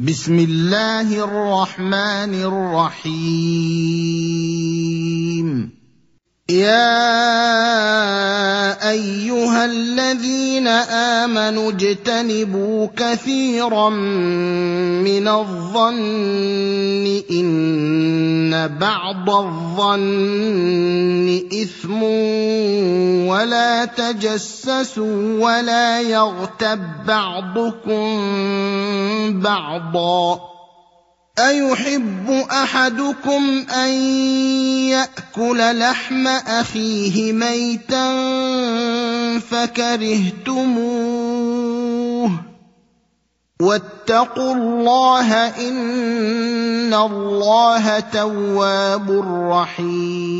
بسم الله الرحمن الرحيم. يا أيها الذين آمنوا اجتنبوا كثيرا من الظن إن بعض الظن إثم ولا تجسسوا ولا يغتب بعضكم بعضا. أيحب أحدكم أن يأكل لحم أخيه ميتا فكرهتموه؟ واتقوا الله إن الله تواب رحيم.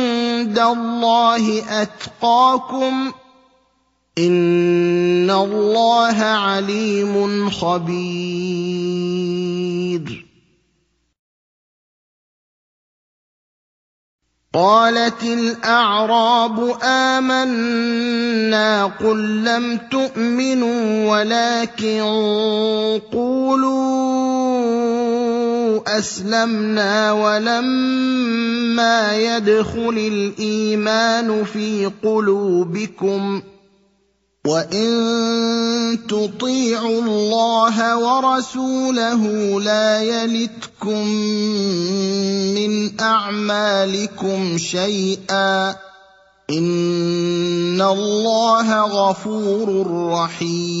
الله أتقاكم إن الله عليم خبير. قالت الأعراب آمنا قل لم تؤمنوا ولكن قولوا أسلمنا ولما يدخل الإيمان في قلوبكم وإن تطيعوا الله ورسوله لا يلتكم من أعمالكم شيئا إن الله غفور رحيم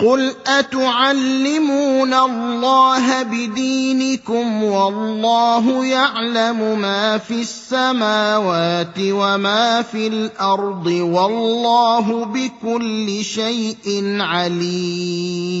قل اتعلمون الله بدينكم والله يعلم ما في السماوات وما في الأرض والله بكل شيء عليم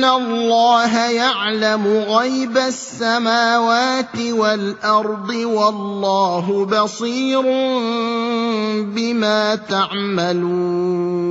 ان الله يعلم غيب السماوات والارض والله بصير بما تعملون